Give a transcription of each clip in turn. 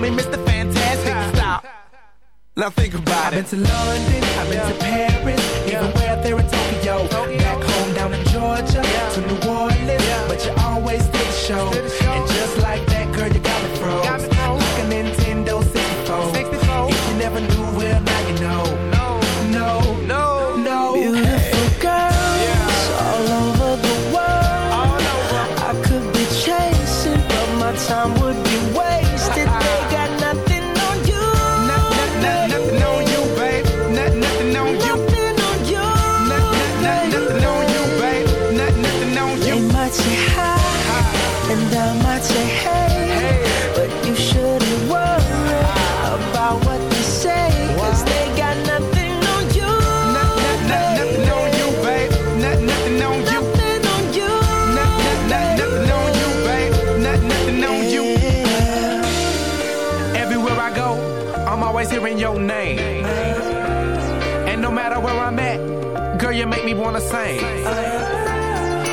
Wonder Woman, call me Mr. Fantastic. Stop. Now think about it. I've been to London, I've been to Paris, even where there in Tokyo. Back home down in Georgia, to New Orleans, but you always did the show. And just like that, girl, you got me froze.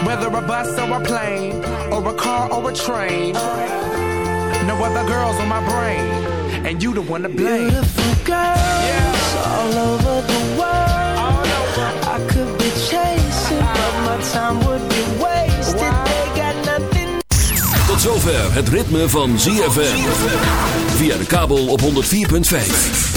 Whether a bus or a plane, or a car or a train. No other girls on my brain, and you the one to blame. Beautiful girls all over the world. I could be chasing, but my time would be wasted. They got nothing. Tot zover het ritme van ZFM. Via de kabel op 104.5.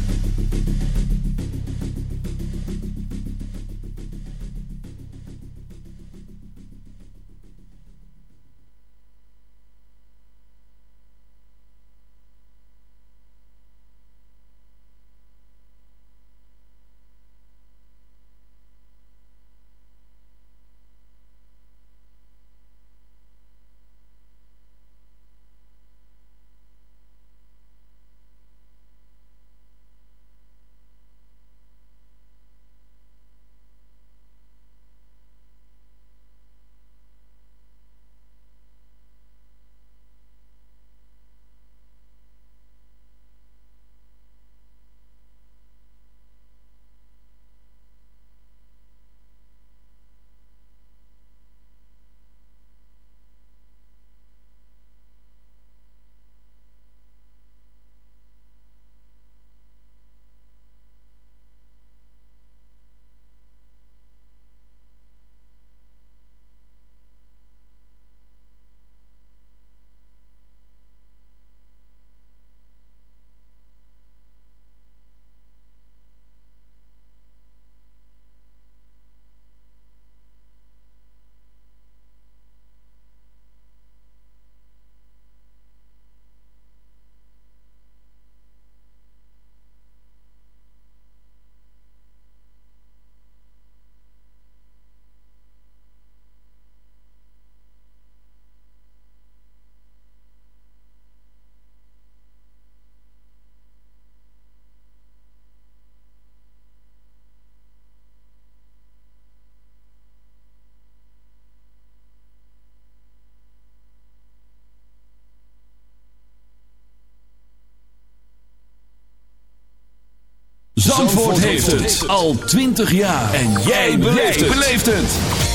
Zandvoort heeft het al 20 jaar. En jij beleeft het.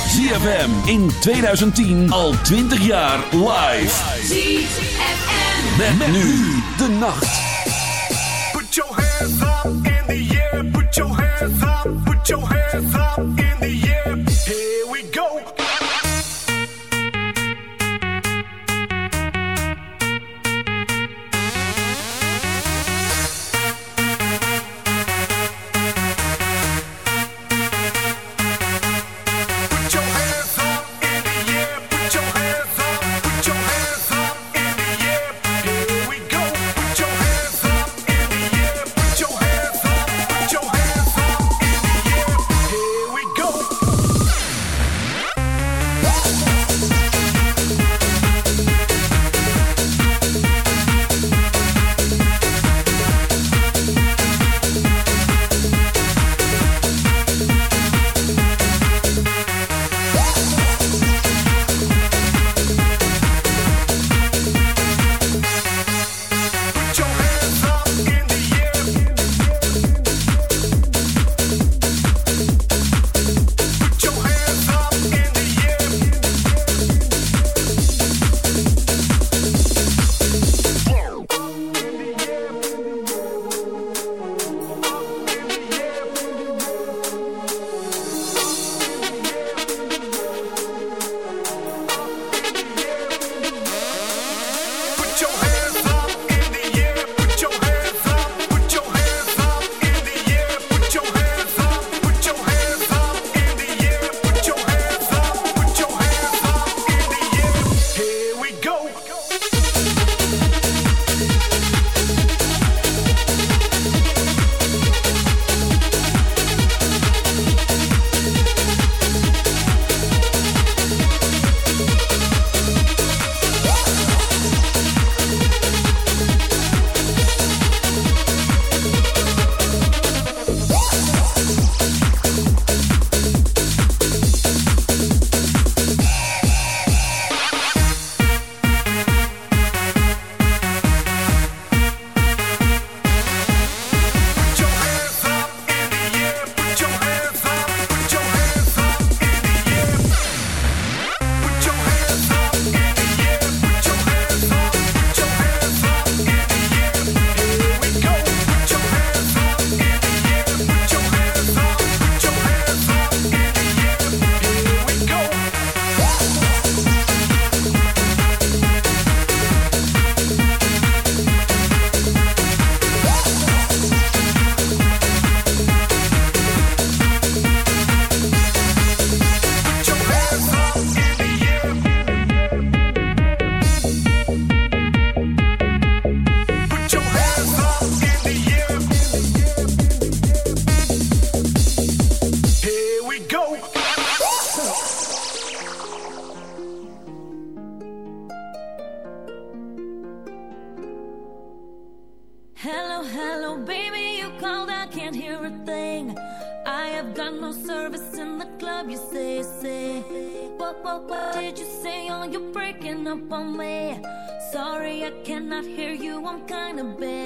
ZFM in 2010 al 20 jaar live. ZFM. Met, nu de nacht. Put your hands up in the air. Put your hands up. Put your hands up in the air. kind of bed.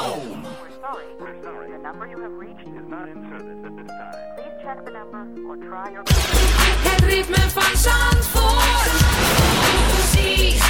home. We're sorry. We're sorry. The number you have reached is not in service at this time. Please check the number or try your... Het ritme van Zandvoort. Muziek.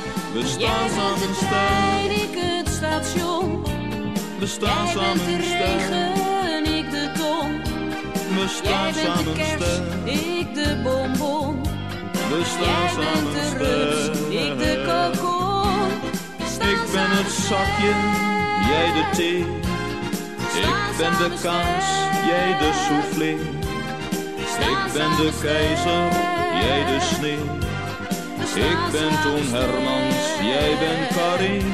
We Jij staan bent samen de sterk, trein, ik het station. we staan Jij bent de regen, ik de ton. We Jij bent de samen kers, sterk, ik de bonbon. we Jij staan bent samen de rups, ik de kokon. Ik ben het zakje, jij de thee. Ik ben de kaas, jij de soufflé. Ik ben de keizer, jij de sneeuw. Ik ben Toon Hermans, jij bent Karin.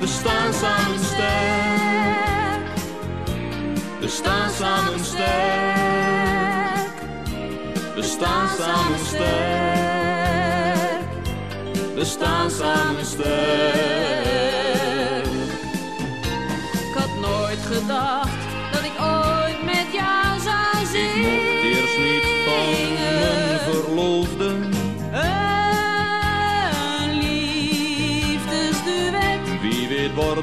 We staan samen sterk. We staan samen sterk. We staan samen sterk. We staan samen sterk. Ik had nooit gedacht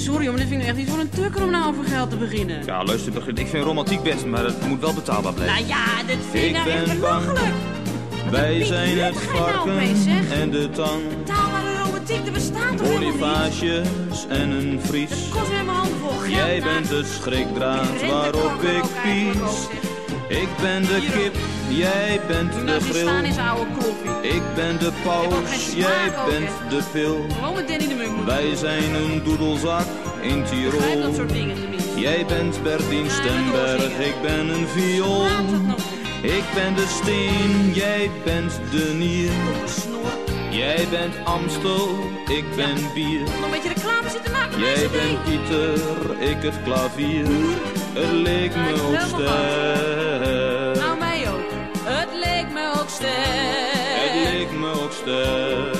sorry, maar dit vind ik echt niet voor een tukker om nou over geld te beginnen. Ja, luister, Begrit, ik vind romantiek best, maar het moet wel betaalbaar blijven. Nou ja, dit vind ik nou echt ben bang. belachelijk. Wij zijn het nou varken en de tang. Betaalbare romantiek, er bestaat toch? Bonifages en een vries. Kost weer mijn hand vol geld. Jij nou. bent de schrikdraad waarop ik pies. Ik ben de kip, jij bent de staan oude kloffie. Ik ben de paus, jij bent de pil. Gewoon met Danny de Munk moeten Wij zijn een doedelzak in Tirol. dat soort dingen tenminste. Jij bent Bertien Stemberg, ik ben een viool. Ik ben de steen, jij bent de nier. Jij bent Amstel, ik ben bier. Nog een beetje reclame zitten maken Jij bent. Pieter, ik het klavier. Het leek me ook sterk. Sterk. Het leek me ook sterk.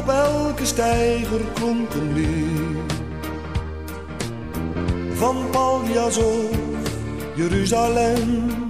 Op elke stijger komt een lied Van Paljas of Jeruzalem.